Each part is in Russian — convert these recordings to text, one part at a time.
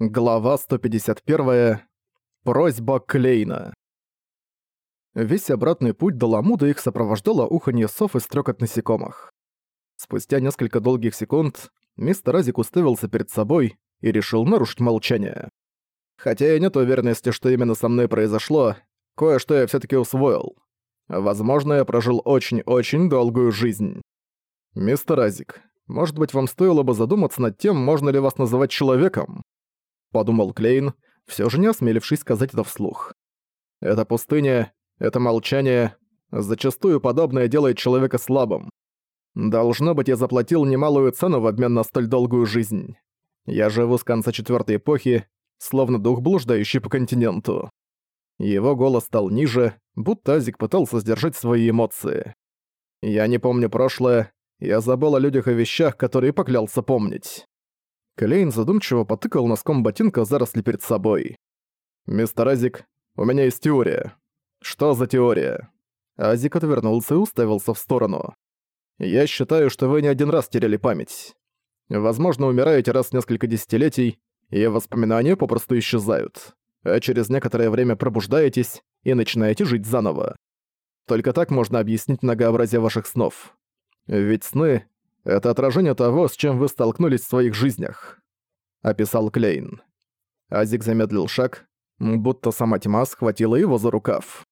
Глава 151. Просьба Клейна. Весь обратный путь до Ламуда их сопровождало уханье сов и стрёкот насекомых. Спустя несколько долгих секунд мистер Азик уставился перед собой и решил нарушить молчание. Хотя и нет уверенности, что именно со мной произошло, кое-что я всё-таки усвоил. Возможно, я прожил очень-очень долгую жизнь. Мистер Азик, может быть, вам стоило бы задуматься над тем, можно ли вас называть человеком? Подумал Клейн, все же не осмелившись сказать это вслух. Это пустыня, это молчание, зачастую подобное делает человека слабым. Должно быть, я заплатил немалую цену в обмен на столь долгую жизнь. Я живу с конца четвертой эпохи, словно дух, блуждающий по континенту. Его голос стал ниже, будто Азик пытался сдержать свои эмоции. Я не помню прошлое, я забыл о людях и вещах, которые поклялся помнить. Клейн задумчиво потыкал носком ботинка заросли перед собой. «Мистер Азик, у меня есть теория». «Что за теория?» Азик отвернулся и уставился в сторону. «Я считаю, что вы не один раз теряли память. Возможно, умираете раз в несколько десятилетий, и воспоминания попросту исчезают, а через некоторое время пробуждаетесь и начинаете жить заново. Только так можно объяснить многообразие ваших снов. Ведь сны это отражение того, с чем вы столкнулись в своих жизнях», — описал Клейн. Азик замедлил шаг, будто сама тьма схватила его за рукав.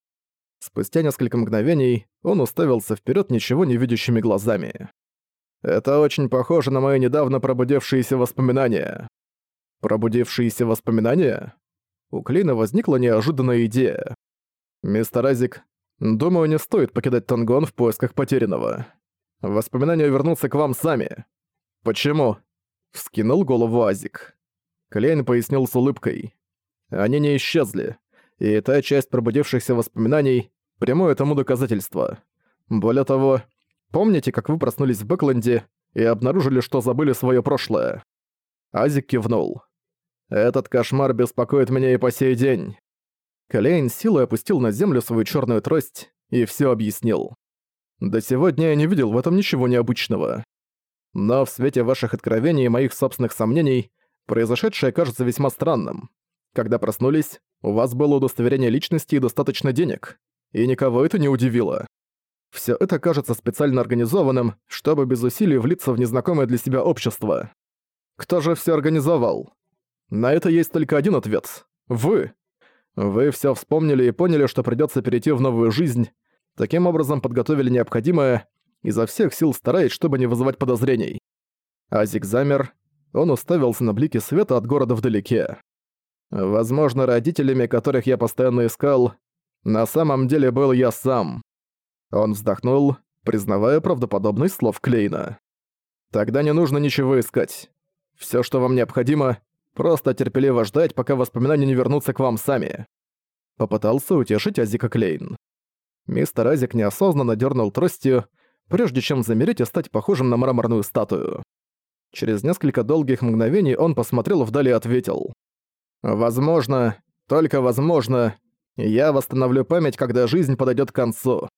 Спустя несколько мгновений он уставился вперед ничего не видящими глазами. «Это очень похоже на мои недавно пробудившиеся воспоминания». «Пробудившиеся воспоминания?» У Клейна возникла неожиданная идея. «Мистер Азик, думаю, не стоит покидать Тангон в поисках потерянного. Воспоминания вернутся к вам сами. Почему? Вскинул голову Азик. Клейн пояснил с улыбкой. Они не исчезли, и та часть пробудившихся воспоминаний — прямое тому доказательство. Более того, помните, как вы проснулись в Бэкленде и обнаружили, что забыли свое прошлое? Азик кивнул. «Этот кошмар беспокоит меня и по сей день». Клейн силой опустил на землю свою черную трость и все объяснил. До сегодня я не видел в этом ничего необычного. Но в свете ваших откровений и моих собственных сомнений, произошедшее кажется весьма странным. Когда проснулись, у вас было удостоверение личности и достаточно денег. И никого это не удивило. Всё это кажется специально организованным, чтобы без усилий влиться в незнакомое для себя общество. Кто же всё организовал? На это есть только один ответ. Вы. Вы всё вспомнили и поняли, что придётся перейти в новую жизнь, Таким образом подготовили необходимое, изо всех сил стараясь, чтобы не вызывать подозрений. Азик замер, он уставился на блики света от города вдалеке. Возможно, родителями, которых я постоянно искал, на самом деле был я сам. Он вздохнул, признавая правдоподобность слов Клейна. Тогда не нужно ничего искать. Всё, что вам необходимо, просто терпеливо ждать, пока воспоминания не вернутся к вам сами. Попытался утешить Азика Клейн. Мистер Азик неосознанно дернул тростью, прежде чем замереть и стать похожим на мраморную статую. Через несколько долгих мгновений он посмотрел вдали и ответил. «Возможно, только возможно, я восстановлю память, когда жизнь подойдет к концу.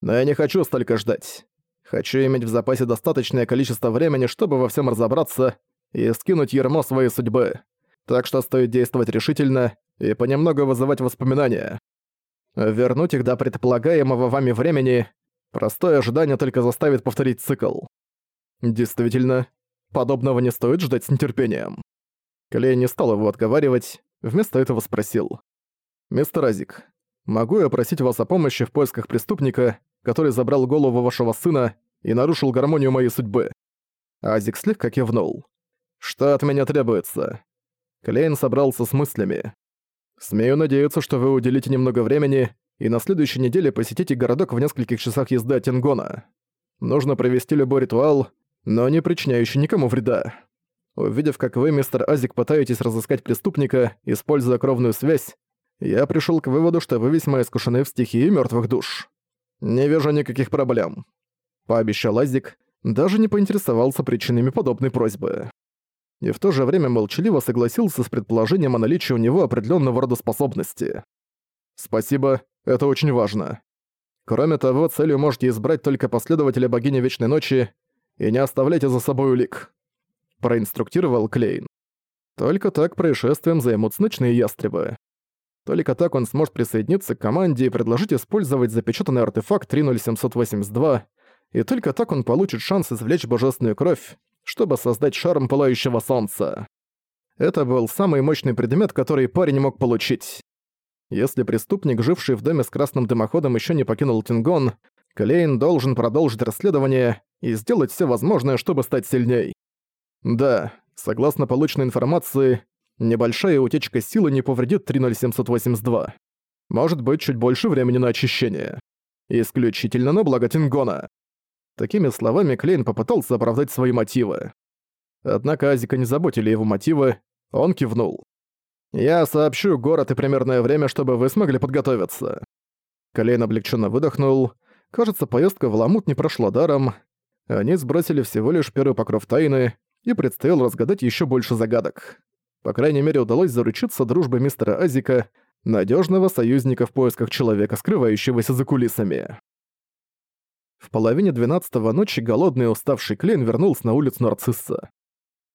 Но я не хочу столько ждать. Хочу иметь в запасе достаточное количество времени, чтобы во всем разобраться и скинуть ермо своей судьбы. Так что стоит действовать решительно и понемногу вызывать воспоминания. Вернуть их до предполагаемого вами времени – простое ожидание только заставит повторить цикл. Действительно, подобного не стоит ждать с нетерпением. Клей не стал его отговаривать, вместо этого спросил. «Мистер Азик, могу я просить вас о помощи в поисках преступника, который забрал голову вашего сына и нарушил гармонию моей судьбы?» Азик слегка кивнул. «Что от меня требуется?» Клейн собрался с мыслями. Смею надеяться, что вы уделите немного времени и на следующей неделе посетите городок в нескольких часах езды от Тенгона. Нужно провести любой ритуал, но не причиняющий никому вреда. Увидев, как вы, мистер Азик, пытаетесь разыскать преступника, используя кровную связь, я пришел к выводу, что вы весьма искушены в стихии мертвых душ. Не вижу никаких проблем. Пообещал Азик, даже не поинтересовался причинами подобной просьбы и в то же время молчаливо согласился с предположением о наличии у него определенного рода способности. «Спасибо, это очень важно. Кроме того, целью можете избрать только последователя богини Вечной Ночи и не оставляйте за собой улик», проинструктировал Клейн. Только так происшествием займутся ночные ястребы. Только так он сможет присоединиться к команде и предложить использовать запечатанный артефакт 30782, и только так он получит шанс извлечь божественную кровь, чтобы создать шарм пылающего солнца. Это был самый мощный предмет, который парень мог получить. Если преступник, живший в доме с красным дымоходом, еще не покинул Тингон, Клейн должен продолжить расследование и сделать все возможное, чтобы стать сильней. Да, согласно полученной информации, небольшая утечка силы не повредит 30782. Может быть, чуть больше времени на очищение. Исключительно на благо Тингона. Такими словами Клейн попытался оправдать свои мотивы. Однако Азика не заботили его мотивы, он кивнул. «Я сообщу город и примерное время, чтобы вы смогли подготовиться». Клейн облегченно выдохнул. Кажется, поездка в Ламут не прошла даром. Они сбросили всего лишь первый покров тайны, и предстояло разгадать еще больше загадок. По крайней мере, удалось заручиться дружбой мистера Азика, надежного союзника в поисках человека, скрывающегося за кулисами. В половине двенадцатого ночи голодный и уставший Клейн вернулся на улицу Нарцисса.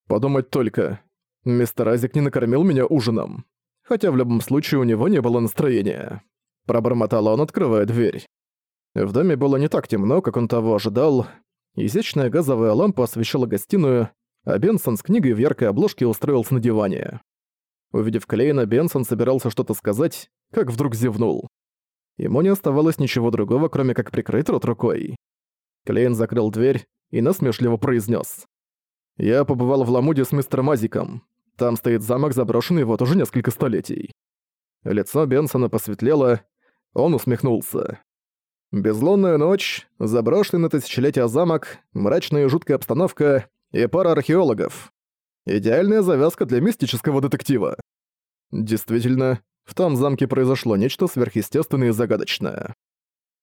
Подумать только, мистер Азик не накормил меня ужином. Хотя в любом случае у него не было настроения. Пробормотал он, открывая дверь. В доме было не так темно, как он того ожидал. Изящная газовая лампа освещала гостиную, а Бенсон с книгой в яркой обложке устроился на диване. Увидев Клейна, Бенсон собирался что-то сказать, как вдруг зевнул. Ему не оставалось ничего другого, кроме как прикрыть рот рукой. Клейн закрыл дверь и насмешливо произнес: «Я побывал в Ламуде с мистером Азиком. Там стоит замок, заброшенный вот уже несколько столетий». Лицо Бенсона посветлело, он усмехнулся. Безлунная ночь, заброшенный на тысячелетия замок, мрачная и жуткая обстановка и пара археологов. Идеальная завязка для мистического детектива. Действительно, в том замке произошло нечто сверхъестественное и загадочное.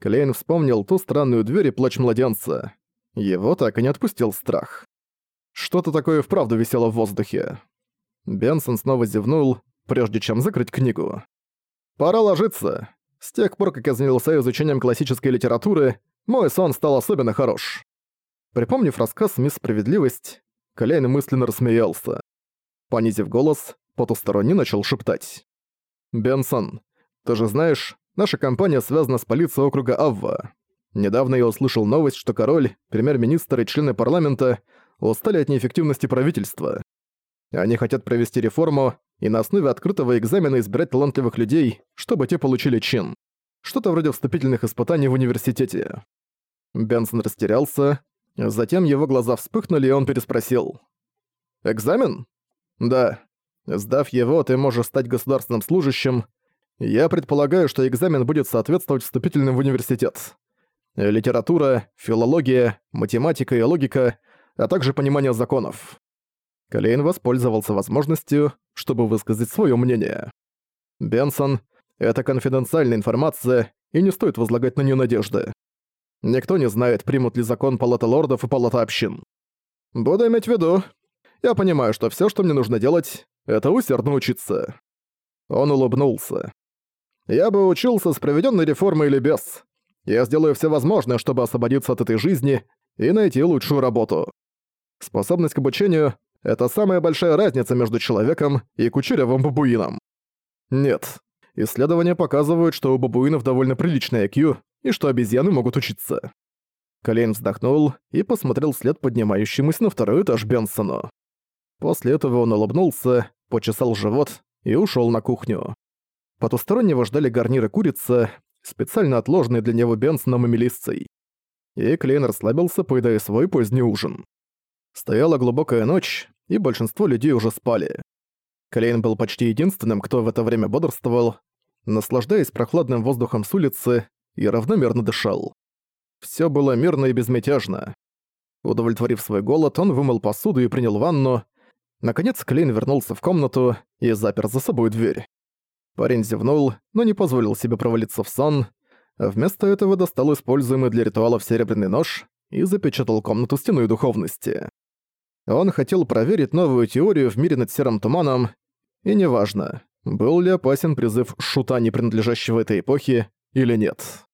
Клейн вспомнил ту странную дверь и плач младенца. Его так и не отпустил страх. Что-то такое вправду висело в воздухе. Бенсон снова зевнул, прежде чем закрыть книгу. «Пора ложиться. С тех пор, как я занялся изучением классической литературы, мой сон стал особенно хорош. Припомнив рассказ «Мисс Справедливость», Коляйн мысленно рассмеялся. Понизив голос, потусторонний начал шептать. «Бенсон, ты же знаешь, наша компания связана с полицией округа Авва. Недавно я услышал новость, что король, премьер-министр и члены парламента устали от неэффективности правительства. Они хотят провести реформу, и на основе открытого экзамена избирать талантливых людей, чтобы те получили чин. Что-то вроде вступительных испытаний в университете. Бенсон растерялся, затем его глаза вспыхнули, и он переспросил. «Экзамен?» «Да. Сдав его, ты можешь стать государственным служащим. Я предполагаю, что экзамен будет соответствовать вступительным в университет. Литература, филология, математика и логика, а также понимание законов. Клейн воспользовался возможностью, чтобы высказать свое мнение. «Бенсон, это конфиденциальная информация, и не стоит возлагать на нее надежды. Никто не знает, примут ли закон Палата Лордов и Палата Общин. Буду иметь в виду. Я понимаю, что все, что мне нужно делать, это усердно учиться». Он улыбнулся. «Я бы учился с проведенной реформой или без. Я сделаю все возможное, чтобы освободиться от этой жизни и найти лучшую работу. Способность к обучению это самая большая разница между человеком и кучерявым бабуином. Нет. Исследования показывают, что у бабуинов довольно приличный IQ и что обезьяны могут учиться. Колейн вздохнул и посмотрел вслед поднимающемуся на второй этаж Бенсону. После этого он улыбнулся, почесал живот и ушёл на кухню. Потустороннего ждали гарниры курица, специально отложенные для него Бенсоном и Мелиссой. И Клейн расслабился, поедая свой поздний ужин. Стояла глубокая ночь, и большинство людей уже спали. Клейн был почти единственным, кто в это время бодрствовал, наслаждаясь прохладным воздухом с улицы и равномерно дышал. Всё было мирно и безмятежно. Удовлетворив свой голод, он вымыл посуду и принял ванну. Наконец Клейн вернулся в комнату и запер за собой дверь. Парень зевнул, но не позволил себе провалиться в сон. Вместо этого достал используемый для ритуалов серебряный нож и запечатал комнату стеной духовности. Он хотел проверить новую теорию в мире над серым туманом, и неважно, был ли опасен призыв шута, не принадлежащего этой эпохе, или нет.